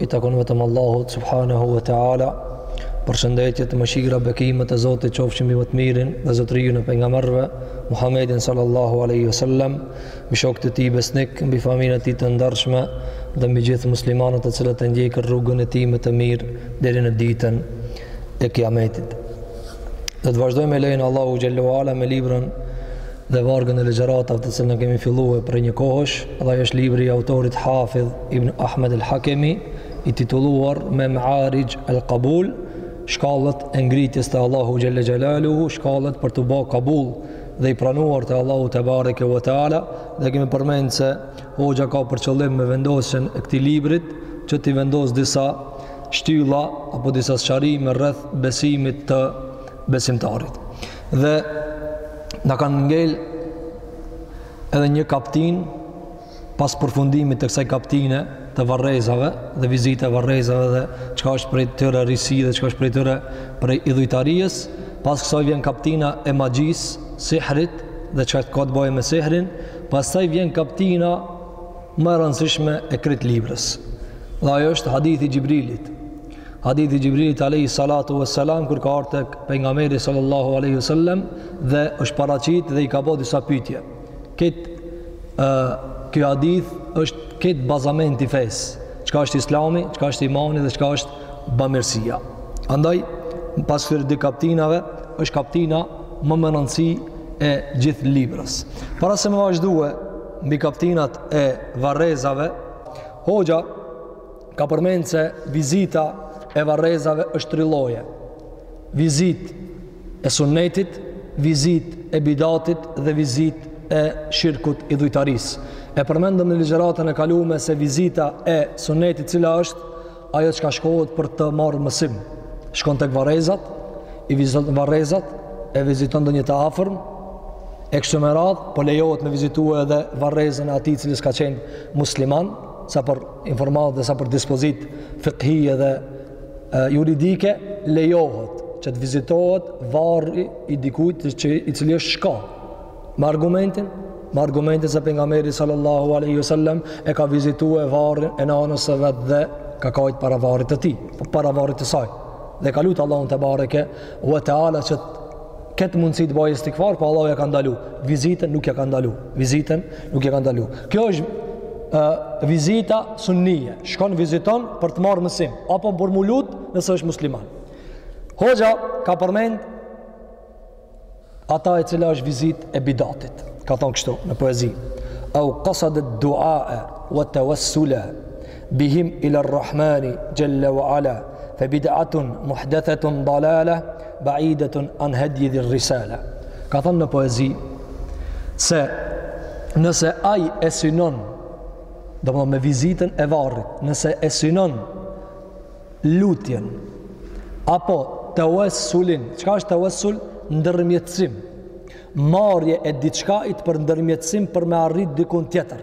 i takon vetëm Allahut subhanahu wa taala. Përshëndetjet, mëshira, bekimet e Zotit qofshin mbi më të mirin dhe zotërinë e pejgamberëve Muhammedin sallallahu alaihi wasallam, mbi shokët e tij besnik, mbi familjen e tij të ndershme dhe mbi gjithë muslimanët të cilët e ndjekën rrugën e tij me të mirë deri në ditën e Kiametit. Do të vazhdojmë me lejen e Allahut xhelle ue ala me librin dhe vargun e ligjëratave të cilën kemi filluar prej një kohësh, dhe është libri i autorit Hafidh Ibn Ahmed al-Hakemi, i titulluar me Ma'arij al-Qabul, shkallët e ngritjes te Allahu xhelle xhelaluhu, shkallët për t'u bo kabul dhe i pranuar te Allahu tebareke ve teala, dhe kemi përmend se Hoxha ka për qëllim me vendosjen e këtij librit, që t'i vendos disa shtylla apo disa sqarime rreth besimit të besimtarit. dhe na kanë ngel edhe një kaptinë pas përfundimit të kësaj kaptine të varrezave dhe vizita e varrezave dhe çka është prej tyre risi dhe çka është prej tyre prej idhujtarisë pas kësaj vjen kaptina e magjisë sihrit dhe çka ka të bojë me sihrin pastaj vjen kaptina më e rëndësishme e krejt librës dhe ajo është hadithi i Xhibrilit Hadithi i Xhibrilit alayhi salatu vesselam kur ka ardh tek pejgamberi sallallahu alaihi wasallam dhe është paraqit dhe i ka bo disa pyetje. Krejt ky hadith është krejt bazament i fesë. Çka është Islami, çka është imani dhe çka është bamirësia. Andaj pas këtyre dy kaptinave është kaptina më me rëndësi e gjithë librës. Para se me vazhdue mbi kaptinat e varrezave, hoxha ka përmend se vizita e varrezave është tri lloje. Vizitë e sunnetit, vizitë e bidatit dhe vizitë e shirkut, idhujtarisë. E përmendëm në ligjëratën e kalume se vizita e sunnetit cila është ajo çka shkohet për të marrë mësim. Shkon tek varrezat, i viziton varrezat, e viziton ndonjë të afërm, e kështu me radhë, po lejohet me vizitu edhe varrezën e atij cili s'ka qenë musliman, sa për informatë dhe sa për dispozitë fikhije dhe juridike, lejohet që të vizitohet varri i dikujt që i cili është shka. Me argumentin, me argumentin se pejgamberi sallallahu aleyhi sallam e ka vizitue varrin e nanës vet dhe ka kajt para varrit të tij, para varrit të saj. Dhe e ka lut Allahun tebareke ue teala që të ketë mundësi të bëjë istigfar, po Allahu ja ka ndalu. Vizitën nuk ja ka ndalu. Vizitën nuk ja ka ndalu. Kjo është vizita sunnie. Shkon viziton për të marrë mësim apo për m'u lut nëse është musliman. Hoxha ka përmend ata e cila është vizitë e bidatit. Ka thonë kështu në poezi. Au qasada ad-du'a wa tawassula bihim ila rrahmani jalla wa ala fa bid'atun muhdathatun dalala ba'idatun an hadi dhir risala ka thënë në poezi se nëse ai e synon do me vizitën e varrit nëse e synon lutjen apo tawassulin çka është tawassul ndërmjetësim marrje e diçkait për ndërmjetësim për me arrit dikun tjetër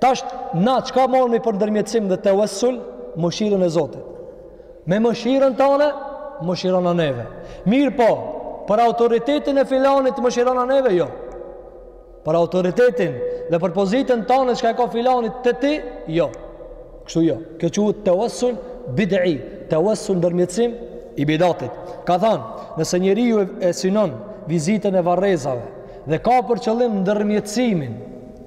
Tash ne çka marrim për ndërmjetësim dhe tawassul mëshirën e Zotit. Me mëshirën tane, mëshirona neve. Mirëpo, për autoritetin e filanit mëshirona neve jo. Për autoritetin dhe për pozitën tane çka e ka filani te ti, jo. Kështu jo. Kjo quhet tawassul bid'i, tawassul ndërmjetësim i bidatit. Ka thënë, nëse njeriu e synon vizitën e varrezave dhe ka për qëllim ndërmjetësimin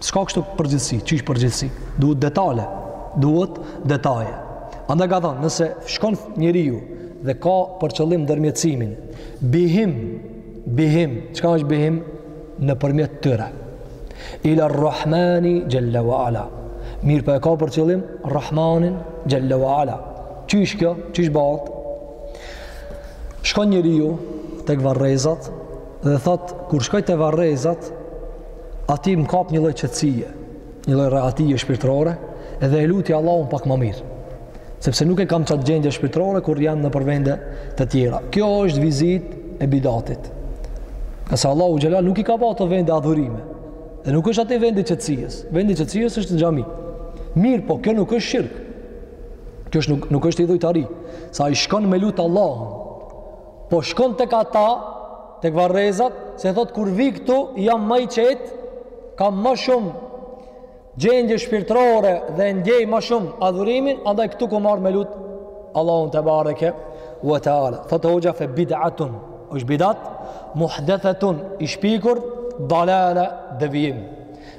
S'ka kështu përgjithësi, qysh përgjithësi. Duhet detale, duhet detaje. Andaj ka thonë, nëse shkon njeriu dhe ka për qëllim ndërmjetësimin, bihim, bihim, çka është bihim? Nëpërmjet tyre. Ila rrahmani xhelle wa ala. Mirëpo e ka për qëllim, rrahmanin xhelle wa ala. Qysh kjo, qysh bahet? Shkon njeriu tek varrezat dhe thot, kur shkoj tek varrezat, Aty më kap një lloj qetësie, një lloj rahatije shpirtërore, edhe e luti Allahun pak ma mirë. Sepse nuk e kam qat gjendje shpirtërore kur jam nëpër vende të tjera. Kjo është vizit e bidatit. Se Allahu xhelle nuk i ka ba ato vende adhurime, dhe nuk është aty vendi i qetësisë, vendi i qetësisë është në xhami. Mirëpo, kjo nuk është shirk. Kjo është nuk, nuk është idhujtari. Se ai shkon me lut Allahun, po shkon tek ata, Tek varrezat, se thot kur vij këtu jam ma i qetë, kam ma shumë gjendje shpirtërore dhe e ndjej ma shumë adhurimin, andaj këtu ku marr me lut Allahun tebareke ue teala. Thot hoxha fe bid'atun, është bidat muhdathatun i shpikur dalala devijim.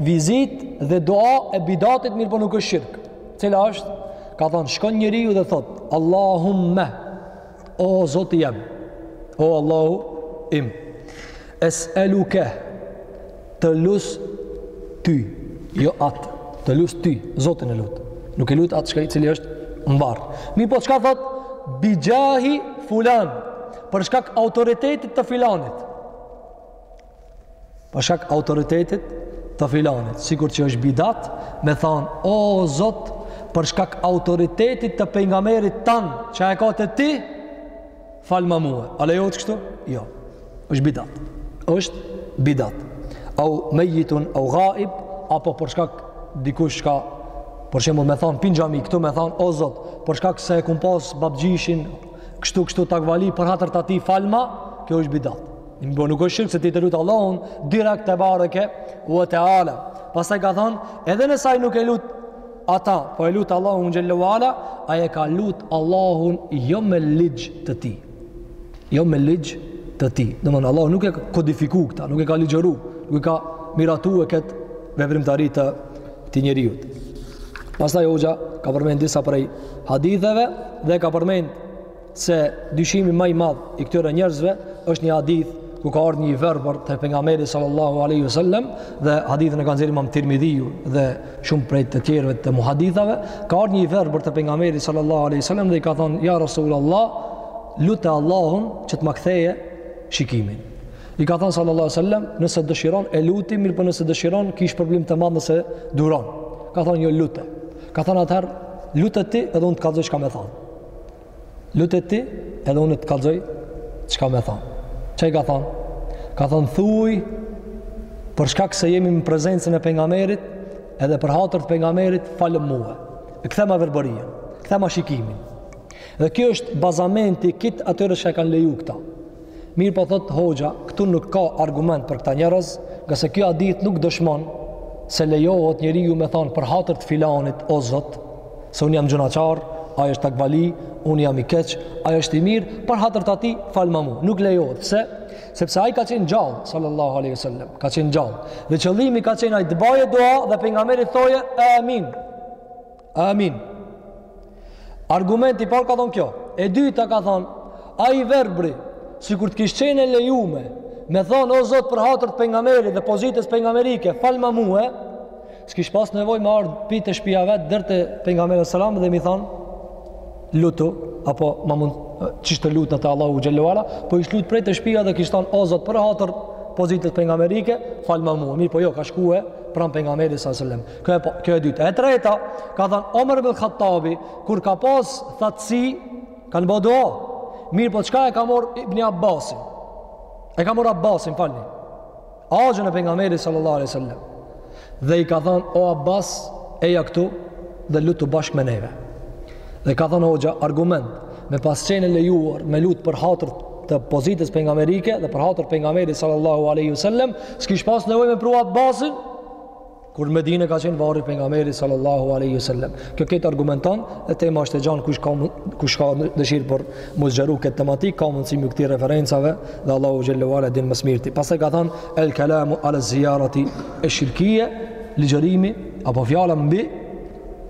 vizit dhe dua e bidatit mirëpo nuk është shirk cila është ka thonë shkon njeriu dhe thot Allahumme o zoti jem o Allahu im es'eluke të lus ty jo atë të lus ty zotin e lut nuk e lut atë çka i cili është mbar mirëpo çka thot bixhahi fulan për shkak t'autoritetit të filanit Për shkak autoritetit të filanit, sikur që është bidat, me thanë, o Zot, për shkak autoritetit të pejgamberit tanë që e ka te ti, falma mua. A lejohet kështu? Jo. Është bidat. Është bidat. Au mejitun au ghaib apo për shkak dikush ka për shembull me thanë pi n'xhami këtu me thanë o Zot, për shkak se e kum pas babgjyshin kështu kështu takvali për hatër t'atij falma, kjo është bidat. Po nuk është shirk se ti tu lut Allahun, direkt tebareke ue teala. Pastaj ka thonë, edhe nëse ai nuk e lut ata, po e lut Allahun xhel-le ue ala, ai e ka lut Allahun jo me ligj të tij. Jo me ligj të tij. Domethonë, Allahu nuk e kodifiku këta, nuk e ka ligjëru, nuk e ka miratue këtë veprimtari të këtij njeriut. Pastaj hoxha ka përmend disa prej haditheve dhe ka përmend se dyshimi ma i madh i këtyre njerëzve është një hadith ku ka ardh një i verbër te pejgamberi sallallahu alaihi wasallam dhe hadithin e ka nxjerrë Imam Tirmidhiu dhe shumë prej të tjerëve të muhadithave ka ardh një i verbër te pejgamberi sallallahu alaihi wasallam dhe i ka thonë ja rasulullah lute Allahun që të ma ktheje shikimin i ka thonë sallallahu alaihi wasallam nëse dëshiron e luti mirëpo nëse dëshiron ki shpërblim të madh nëse duron ka thonë jo lute ka thonë atëherë lute ti edhe unë të kallzoj çka me thanë Lute ti, edhe unë të kallzoj çka me thonë. Ça i ka thonë? Ka thonë, thuj, për shkak se jemi në prezencën e pejgamberit, edhe për hatër të pejgamberit, falëm mue. Kthema verbërinë, kthema shikimin. Dhe kjo është bazamenti kit atyre që e kanë leju këta. Mirëpo thotë hoxha, këtu nuk ka argument për këta njerëz, ngase kjo hadith nuk dëshmon se lejohet njeriu me thonë për hatër të filanit o zot, se unë jam gjynahqar, ai është takvali, unë jam i keq, ai është i mirë, për hatër të atij, falma mu. Nuk lejohet, pse? Sepse ai ka qenë gjallë, sallallahu aleyhi sallam, ka qenë gjallë. Dhe qëllimi ka qenë ai të baje dua dhe pejgamberi të thoje amin. Amin. Argumenti i parë ka thonë kjo. E dyta ka thonë, ai i verbri, sikur të kish qenë e lejume, me thanë, o Zot, për hatër të pejgamberit dhe pozitës pejgamberike, falma mue, S'kish pas nevoj me ardhë pi te shpia vet, deri te pejgamberi salam dhe me i thanë, lutu, apo ma mund qysh të lutna te Allahu xhel-le ue ala, po ish lut prej te shpia dhe kish thanë, o zot, për hatër pozitës pejgamberike, falma mua, mirëpo jo, ka shkue, pranë pejgamberit sa sëllem. Kjo e, po, kjo e dyta. E treta, ka thonë, Omer bin Hattabi, kur ka pas thatësi, kanë bo dua, mirëpo çka e ka marr Ibni Abbasin, e ka marr Abbasin, falni Axhën e pejgamberit sallallahu alaihi wasallam. Dhe i ka thënë o Abbas, eja këtu dhe lutu bashkë me neve. Dhe ka thënë hoxha argument me pas qenë lejuar me lut për hatër të pozitës pejgamberike dhe për hatër t'pejgamberit sallallahu alaihi wasallam, s'kish pas nevojë me pru Abbasin Kur n'Medine ka qenë varri pejgamberit sallallahu alaihi wasallam. Kjo këtë argumenton dhe tema është e gjanë kush ka kush ka dëshirë për me zgjeru këtë tematik ka mundësi me iu kthy referencave dhe Allahu xhele ue ala din më s'mirti. Pastaj ka thënë el kalamu ala ziyarati e shirkie ligjërimi apo fjala mbi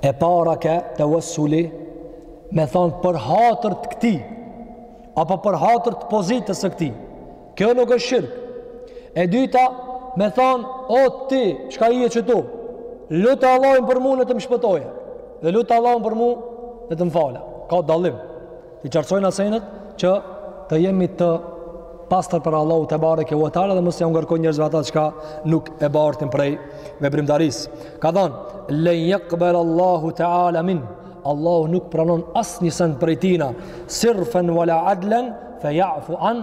e para ke tevesuli me thonë për hatër të këtij apo për hatër të pozitës së këtij kjo nuk është shirk e dyta me thonë o ti çka je qëtu lute Allahun për mu në të më shpëtojë dhe lute Allahun për mu në të më falë ka dallim T'i qartësojna senet që të jemi të pastër për Allahu tebareke ue teala dhe mos ja ngarkojmë njerëzve ata çka nuk e bartin prej veprimtarisë. Ka thënë len yaqbal Allahu teala minh Allahu nuk pranon asnjë send prej tina sarfen wala adlan fa ya'fu anh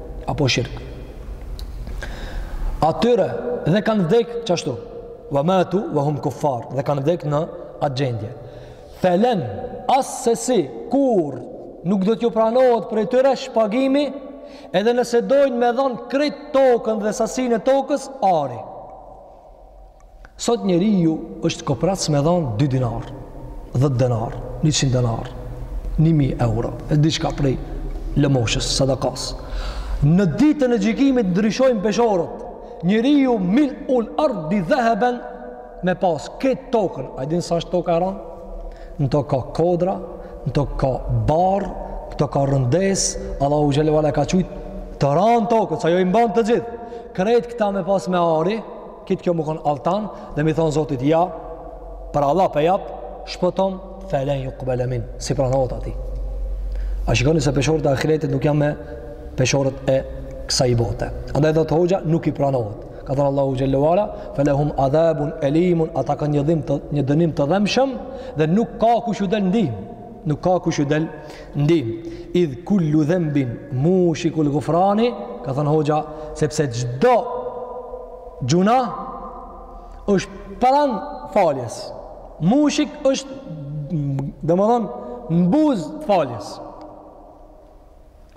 apo shirk atyre dhe kanë vdek qashtu ve matu ve hum kuffar dhe kanë vdek në atë gjendje felen assesi kurrë nuk do t'ju pranohet prej tyre shpagimi edhe nëse dojnë me dhonë krejt tokën dhe sasinë e tokës ari Sot njeriu është koprrac me dhanë 2 dinarë, 10 dinarë, 100 dinarë, 1000 euro, e diçka prej lëmoshës, sadakas. Në ditën e gjykimit ndryshojnë peshoret, njeriu mil ul ardi dheheben me pas këtë tokën, a e dini sa është toka e randë? Në tokë ka kodra, në tokë ka barë, në tokë ka rëndesë, Allahu xhele ue ala e ka krijt të randë tokën, sa ajo i mban të gjithë. Krejt këta me pas me ari, krejt kjo me konë altan, dhe me i thonë Zotit, ja, pra Allah po e jap, shpëtom, felen jukbele minh, s'i pranohet atij. A shikoni se peshoret e ahiretit nuk janë me peshoret e kësaj bote. Andaj thotë hoxha nuk i pranohet. Ka thënë Allahu xhele ue ala, felehum adhebun, elimun, ata kanë, dhimtë, një dënim të dhemshëm dhe nuk ka kush u del n'ndihmë. Nuk ka kush ju del n'ndihmë. Idh kullu dhembin mushikul gufrani, ka thënë hoxha, sepse çdo gjynah është pranë faljes. Mushik është, domethënë, në buzë t'faljes.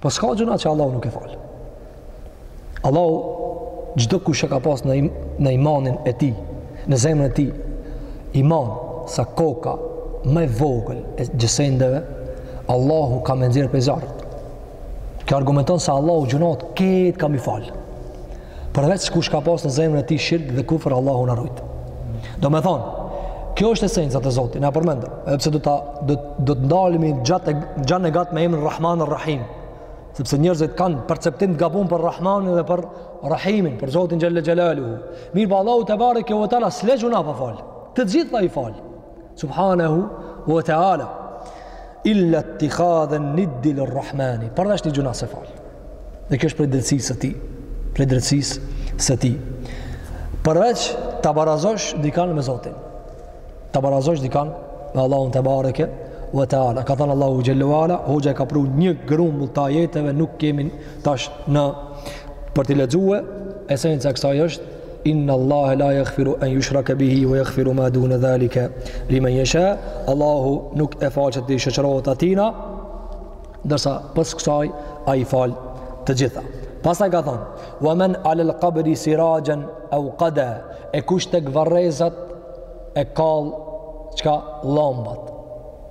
Po s'ka gjynah që Allahu nuk e fal. Allahu çdokush që ka pas në, im, në imanin e tij, në zemrën e tij, iman sa kokrra më e vogël e gjësendeve, Allahu ka me e nxjerrë prej zjarrit. Kjo argumenton se Allahu gjynahet krejt ka me i falë. Përveç kush ka pas në zemrën e tij shirk dhe kufër Allahu na rujt. Do me thonë, kjo është esenca e Zotit, na përmendur, edhe pse do ta do do të ndalemi gjanë e gjatë me emrin Rahman ar Rahim, sepse njerëzit kanë perceptim të gabuar për Rahmanin dhe për Rahimin, për Zotin xhelle xhelaluhu. Mirëpo Allahu tebareke ve teala s'le gjuna pa fal. Të gjitha i fal. Subhanehu wa ta'ala illa ittikhadha niddi lirrahmani. Përveç një gjuna s'e fal. Dhe kjo është prej drejtësisë së tij. Prej drejtësisë së tij. Përveç ta barazosh dikan me Zotin. Ta barazosh dikan me Allahun tebareke wa ta'ala. Ka thënë Allahu xhelle ve ala, hoxha ka pru një grumbull të ajeteve nuk kemi tash ne për t'i lexue. Esenca kësaj është Inna Allahe la yaghfiru an yushraka bihi wa yaghfiru ma duna dhalika liman yasha. Allahu nuk e fal që t'i shoqërohet atina, ndërsa pas kësaj ai fal të gjitha. Pastaj ka thënë: "Wa man 'ala al-qabri sirajan aw qada" e kush tek varrezat e kall çka, llambat.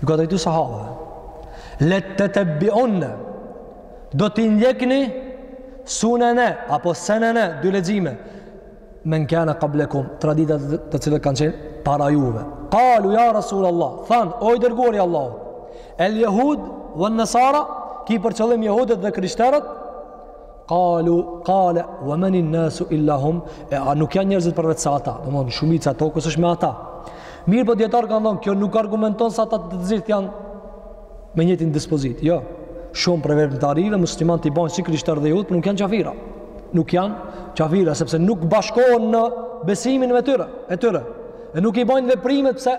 Ju ka drejtu sahabëve. Letettebiunne, do t'i ndjekni sunene apo senene, dy lexime, men kane kablekum, traditat të cilat kanë qenë para juve. Kalu, ja Rasul Allah, thanë, o i dërguar i Allahut, el jehud, ven nesara, ki për qëllim jehudet dhe krishterët, Kalu, kale, wa menin nasu illa hum, e a nuk janë njerëzit përveç se ata, domethënë shumica e tokës është me ata. Mirëpo dijetarët kanë thonë, kjo nuk argumenton se ata të gjithë janë me njëtin dispozit, jo. Shumë prej vetarive, muslimanët i bajnë si krishtar dhe jehud, por nuk janë qafira. Nuk janë qafira, sepse nuk bashkohen në besimin e tyre, e tyre. E nuk i bajnë veprimet pse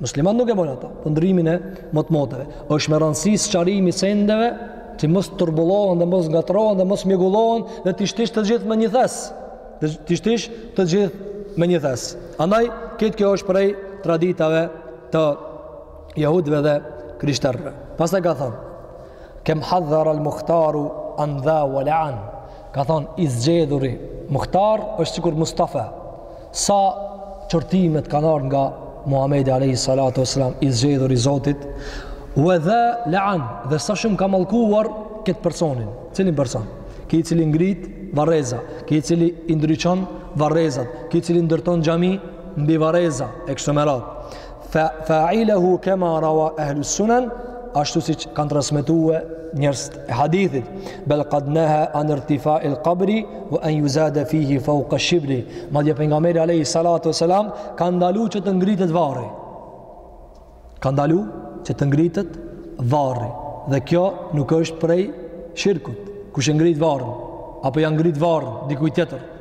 Musliman nuk e bojnë ata, por ndrrimin e motmoteve. Është me rëndësi sqarimi sendeve që mos turbullohen dhe mos ngatërrohen dhe mos mjegullohen dhe t'i shtish të gjithë me një thes. T'i shtish të gjithë me një thes. Andaj këtë kjo është prej traditave të jehudëve dhe krishterëve. Pastaj ka thënë Kem hadhar al muhtaru an dha wa la'an. Ka thon i zgjedhuri muhtar është sikur Mustafa. Sa qortimet kanë ardhur nga Muhamedi alayhi salatu wasalam i zgjedhur i Zotit wa, dhe la'an dhe sa shumë ka mallkuar këtë personin cilin person ky i cili ngrit varreza ky i cili i ndriçon varrezat ky i cili ndërton xhami mbi varreza e kështu me radhë Fa fa'ilahu kama rawa ahlu sunan ashtu siç kanë transmetue njerëzit e hadithit bel kad neha an irtifa il kabri ve an juzade fihi feuka shibri madje pejgamberi alejhi salatu ve selam ka ndalu që të ngritet varri ka ndalu që të ngritet varri dhe kjo nuk është prej shirkut kush e ngrit varrin apo ja ngrit varrin dikuj tjetër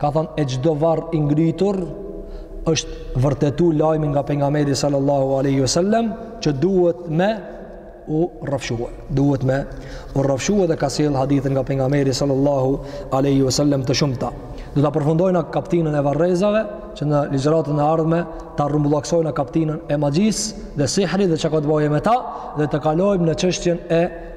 Ka thënë e çdo varr i ngritur është vërtetu lajmi nga pejgamberi sallallahu alaihi wasallam që duhet me u rrafshua. Duhet me u rrafshua dhe ka sjell hadithe nga pejgamberi sallallahu alaihi wasallam të shumta. Do ta përfundojna kaptinën e varrezave që në ligjëratën e ardhme ta rrumbullaksojna kaptinën e magjisë dhe sihrit dhe çka ka të bëjë me ta dhe të kalojmë në çështjen e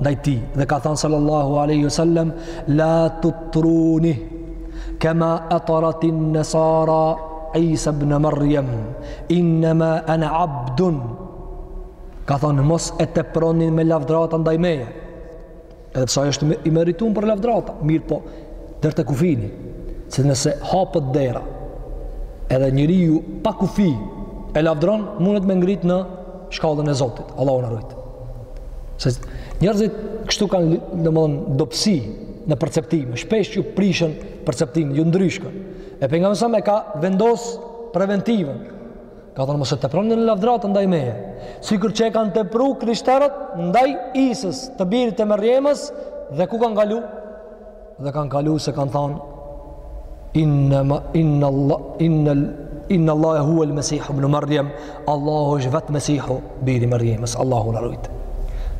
ndaj tij dhe ka thënë sallallahu alaihi wasallam la tutruni kama atratin nasara Isa ibn Maryam innama ana abdun ka thënë mos e teproni me lavdrata ndaj meje edhe pse është i merituar për lavdrata mirëpo deri te kufini se nëse hapet dera edhe njeriu pa kufi e lavdron mundet me ngrit në shkallën e Zotit, Allahu na ruajt. Se njerëzit kështu kanë domethënë dobësi në perceptim, shpesh ju prishen perceptimet, ju ndryshken. E pejgamberi sallallahu alejhi ve selem e ka vendos preventivën, ka thonë mos e teproni në lavdrata ndaj meje. Sikur që e kanë tepru krishterët ndaj Isës, të birit e Merjemes dhe ku kanë kalu? Dhe kanë kalu se kanë thanë, inna Allahe huel Mesihu bnu Merjem, Allahu është vetë Mesihu, biri Merjemes, Allahu na ruajt.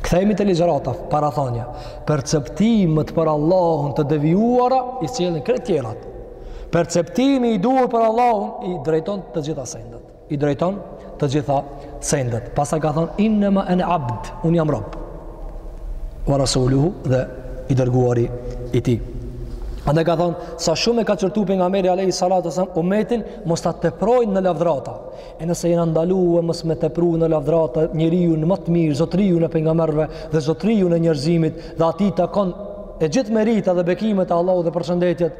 Kthehemi te ligjërata, parathënia, perceptimet për Allahun të devijuara, i sjellin krejt tjerat. Perceptimi i duhur për Allahun, i drejton të gjitha sendet. i drejton të gjitha sendet. Pastaj ka thonë, innema ene abd, unë jam rob. Wa rasuluhu dhe i dërguari i tij. Andaj ka thonë, sa shumë e ka qortu pejgamberi alejhi salatu selam, umetin, mos ta teprojnë në lavdrata. E nëse jena ndalu e mos me tepru në lavdrata, njeriun ma të mirë, zotëriun e pejgamberëve, dhe zotëriun e njerëzimit, dhe atij i takon e gjithë merita dhe bekimet e Allahut dhe përshëndetjet,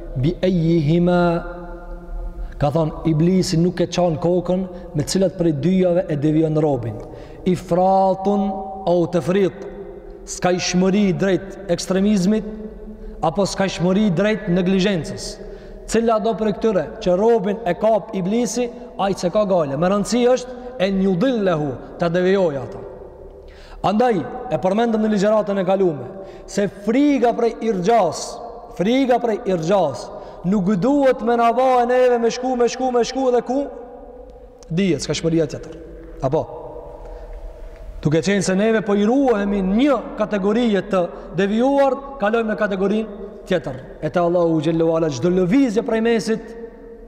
Bi ejihima Ka thonë, iblisi nuk e çan kokën me cilat prej dyjave e devijon robin. Ifratun au tefrit, skajshmëri drejt ekstremizmit, apo skajshmëri drejt neglizhencës. Cilado prej këtyre që robin e kap iblisi, ai s'e ka gajle. Me rëndësi është eudhubillah ta devijoj ato. Andaj, e përmendëm në ligjëratën e kaluar, se friga prej irxhas, friga prej irxhas, nuk duhet me na ba neve me shku, me shku, me shku dhe ku dihet, s'ka shpëria tjetër. Apo, duke qenë se neve po i ruahemi një kategorije të devijuar, kalojmë në kategorinë tjetër. E te Allahu Xhelle ue Ala, çdo lëvizje prej mesit,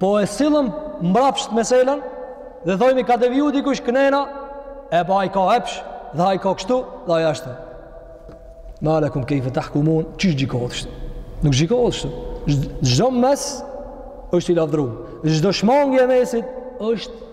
Po e sillëm mbrapsht meselen dhe thojmi ka deviju dikush kështu na, e po ai ka epsh dhe ai ka kështu dhe ai ashtu. Ma lakum kayfa tahkumun, qysh gjykohet kështu. Nuk gjykohet kështu. Çdo mes është i lavdërum. Çdo shmangi e mesit është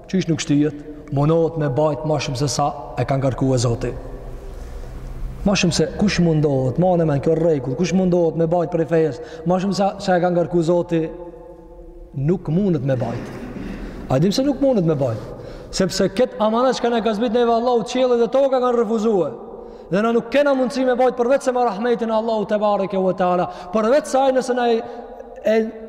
Qysh nuk shtihet, mundohet me bajt ma shumë se sa e ka ngarkue Zoti. Ma shumë se kush mundohet, mane men, kjo rregull, kush mundohet me bajt prej fejes, ma shumë se sa e ka ngarku Zoti, nuk mundet me bajt. E dim se nuk mundet me bajt. Sepse këtë amanat çka na e ka zbrit neve Allahu qiellët dhe toka kanë refuzue. Dhe na nuk kena mundësi me bajt përveç se me rahmetin Allahut tebareke ue teala. Përveç se ai nëse na e, e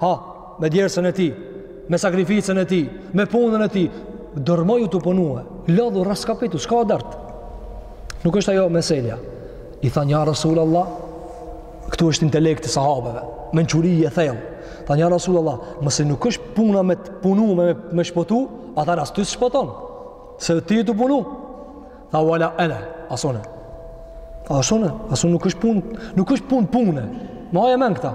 Ha, me djersën e tij, me sakrificën e tij, me punën e tij, dërmoju tu punue, lodhu rraskapitu, s'ka dert. Nuk është ajo meselja. I thanë ja Rasul Allah, këtu është intelekti i sahabeve, mençuri e thellë. Thanë ja Rasul Allah, nëse nuk është puna me tu punu, me, me shpëtu, atëherë as ti s'shpëton, se ti tu punu. Tha wala ene, as unë. Tha as unë, as unë, nuk është punë, nuk është punë pune. Maje men këta.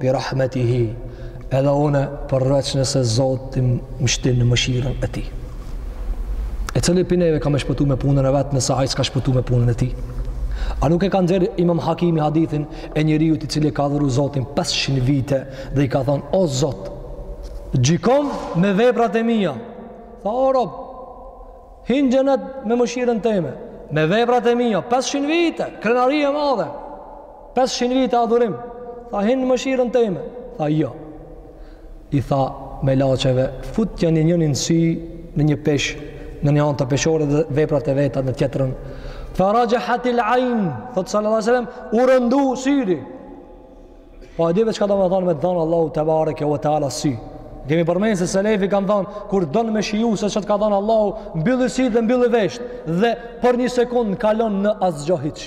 Bi rahmetihi, edhe unë përveç nëse Zoti më shtin në mëshirën e tij. E cili prej neve ka me shpëtu me punën e vet nëse ai s'ka shpëtu me punën e tij? A nuk e ka nxjerr imam hakimi hadithin e njeriut i cili ka adhuru Zotin 500 vite dhe i ka thonë, o Zot, gjykom me veprat e mia. Tha, o Rob, hin n'xhenet me mëshirën teme, me veprat e mia, 500 vite, krenari e madhe. 500 vite adhurim. Tha, hin n'mëshirën teme. Tha, jo. I tha, melaqeve, futjani njënin sy në një pesh, në një anë të peshores dhe veprat e veta në tjetrën. Fa rajahatil ajnë, thot sallallahu sallam, u rëndu syri. Po e di ti çka do me thonë me të dhonë Allahu tebareke ue teala sy. Kemi përmend se Selefi kanë thonë, kur don me shiju se çka të ka dhonë Allahu, mbylli sytë dhe mbylli veshtë, dhe për një sekundë kalon në asgjo hiç.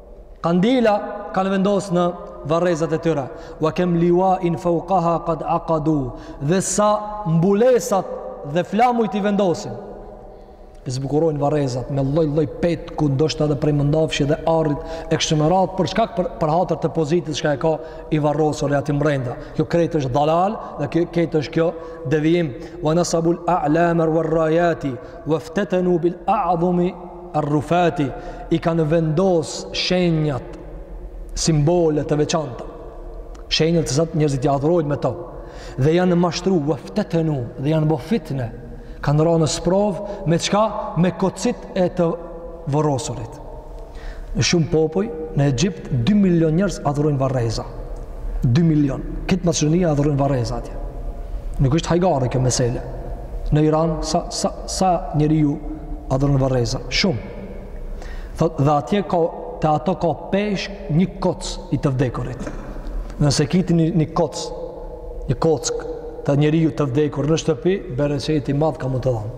Kandila kanë vendosë në varrezat e tyre. Wa kem liwa in faukaha kad akadu. Dhe sa mbulesat dhe flamuj t'i vendosin. E zbukurojnë varrezat me lloj lloj petku ndoshta dhe prej mëndafshit dhe arit e kështu me radhë për shkak për, për hatër të pozitës çka e ka i varrosuri aty mrenda. Kjo krejtë është dalal dhe kjo, krejt është kjo devijim. Wa nasabul a'lamer wa rajati Waftatanu bil a'zumi ar-rufati i kanë vendos shenjat, simbole të veçanta. Shenjat të zot, njerëzit i adhurojnë me to dhe janë mashtru waftatanu dhe janë bo fitne. Kanë ra në sprovë me çka me kocit e të vorrosurit. Në shumë popuj, në Egjipt, 2 milion njerëz adhurojnë varreza. 2 milion. Krejt Maqedonia adhurojnë varreza atje. Nuk është hajgare kjo mesele. Në Iran, sa, sa, sa njeriu adhurojnë varreza? Shumë. Thotë, dhe atje ka, te ato ka peshë një koc i të vdekurit. Nëse ki ti një, një koc, një kockë të njeriut të vdekur në shtëpi, bereqet i madh ka me të dhonë.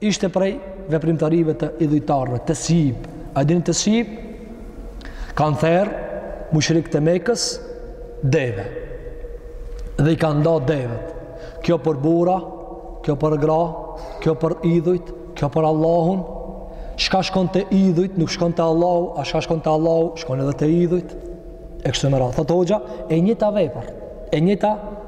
Ishte prej veprimtarive të idhujtarëve, tesib. A dini tesib? Kanë therë mushrikët e Mekës deve. Dhe i kanë da devet. Kjo për burra, kjo për gra, kjo për idhujt, kjo për Allahun. Shka shkon te idhujt, nuk shkon te Allahu, a shka shkon te Allahu, shkon edhe te idhujt. E kështu me radhë. Thotë hoxha, e njëjta vepër, e njëjta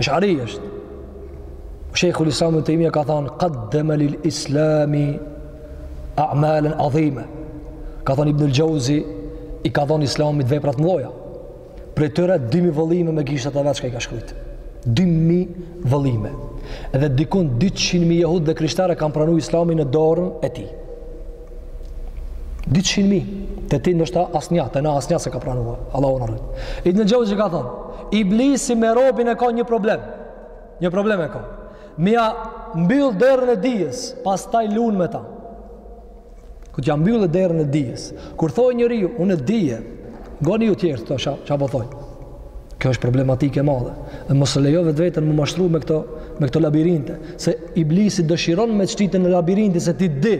Esh'ari është. Shejhul Islam Ibn Tejmija ka thonë, kaddeme lil islami a'malen adhime. Ka thonë Ibnul Xhauzi, i ka dhonë islamit veprat mdhoja. Prej tyre, dy mijë vëllime me gishta të vet çka i ka shkrujt. Dy mijë vëllime. Edhe dikun 200.000 jehud dhe krishterë kanë pranu islamin në dorën e tij. dyqind mijë te ti ndoshta asnja te na asnja s'e ka pranu Allahu na rujt e ngjo që ka thonë iblisi me robin e ka një problem një problem e ka me ia mbyll derën e dijes pastaj lun me ta kur t'ia mbyllë derën e dijes kur thoj njeriu unë e di e ngoni ju tjerët çka po thoj Kjo është problematikë e madhe. Dhe mos e lejo vetveten m'u mashtru me këto, me këto labirinte. Se iblisi dëshiron me të qit në labirint se ti di.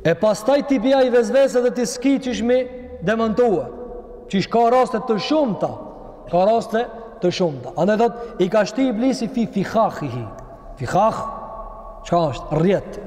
E pastaj ti pja i vesvese dhe ti s'ki qysh me demantu. Qysh ka raste të shumta. Ka raste të shumta. Andaj thotë, i ka shti iblisi fi fikhahihi. Fikhah, çka është? Rrjetë.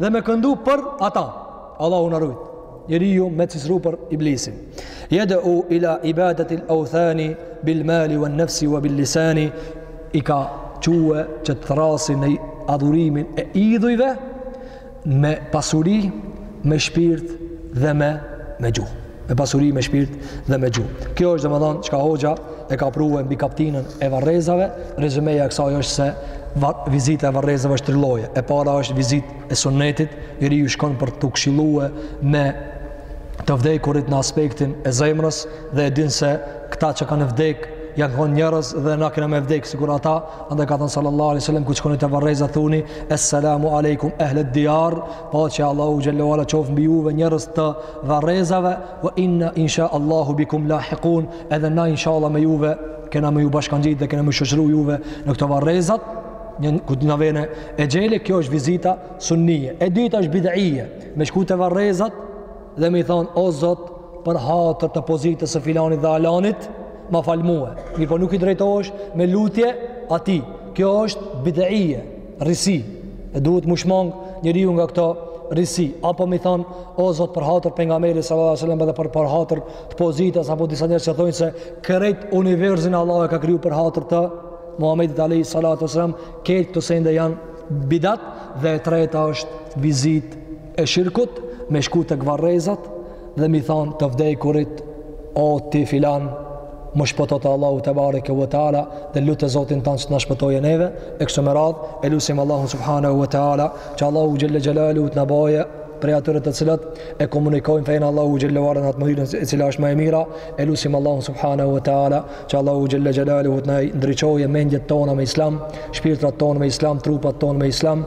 dhe me këndu për ata Allahu na rujt njeriu me cicru për iblisin jed'u ila ibadet il authani bil mali wan nefsi wa bil lisani i ka çu që të thrrasin në adhurimin e idhujve me pasuri me shpirt dhe me me gjuh me pasuri, me shpirt dhe me gjuhë. Kjo është domethënë çka hoxha e ka pru mbi kaptinën e varrezave. Rezumeja e kësaj është se vizita e varrezave është trilloje. E para është vizitë e sunnetit, njeriu shkon për t'u këshillue me të vdekurit në aspektin e zemrës dhe e din se këta që kanë vdek janë kon njerëz dhe na kena me vdek sikur ata, andaj ka thënë sallallahu alaihi wasallam kur shkoni te varreza thuni, "Assalamu alaikum ahli diyar Paqja e Allahut xhelle wa ala qoftë mbi juve njerëz të varrezave wa inna insha Allahu bikum lahiqun edhe na inshallah me juve kena me ju bashkangjit dhe kena me ju shoqëru juve në këto varrezat wa in kuntum wa in azze wa xhelle kjo është vizita sunnije e dyta është bidije me shku te varrezat dhe me i thonë o zot për hatër të pozitës së filanit dhe alanit ma fal mue mirëpo nuk i drejtohesh me lutje atij kjo është bidije Risi, e duhet m'u shmang njeriu nga këto risi, apo m'i than, o Zot për hatër Pejgamerit sallallahu alaihi wasallam dhe për për hatër të pozitas, apo disa njerëz që thonë se krejt universin Allahu e ka kriju për hatër të Muhammedit alaihi salatu wasallam, këto sende janë bidat dhe e treta është vizitë e shirkut me shku tek varrezat dhe m'i thonë të vdekurit o ti filan më shpëto te Allahu tabaraka wa ta'ala dhe lute zotin tan që të na shpëtoje neve e kështu me radhë e lusim Allahu subhanahu wa ta'ala që Allahu xhelle xhelaluhu të na baje prej atyre të cilët e komunikojnë fenë e Allahut xhelle wa ala në atë mënyrë e cila është më e mira, e lusim Allahu subhanahu wa taala, që Allahu xhelle xhelaluhu të na ndriçoje mendjet tona me Islam, shpirtrat tona me Islam, trupat tona me Islam,